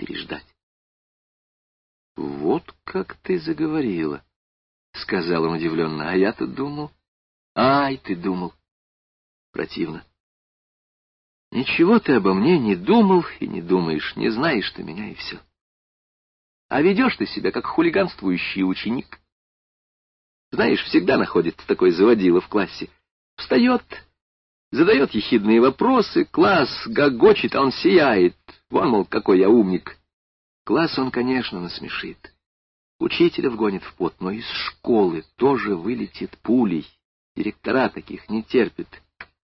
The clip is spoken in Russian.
переждать. — Вот как ты заговорила, — сказал он удивленно, — а я-то думал. Ай, ты думал. Противно. Ничего ты обо мне не думал и не думаешь, не знаешь ты меня и все. А ведешь ты себя, как хулиганствующий ученик. Знаешь, всегда находится такой заводила в классе. Встает, задает ехидные вопросы, класс гогочет, а он сияет. Вон, мол, какой я умник. Класс он, конечно, насмешит. Учителя вгонит в пот, но из школы тоже вылетит пулей. Директора таких не терпят.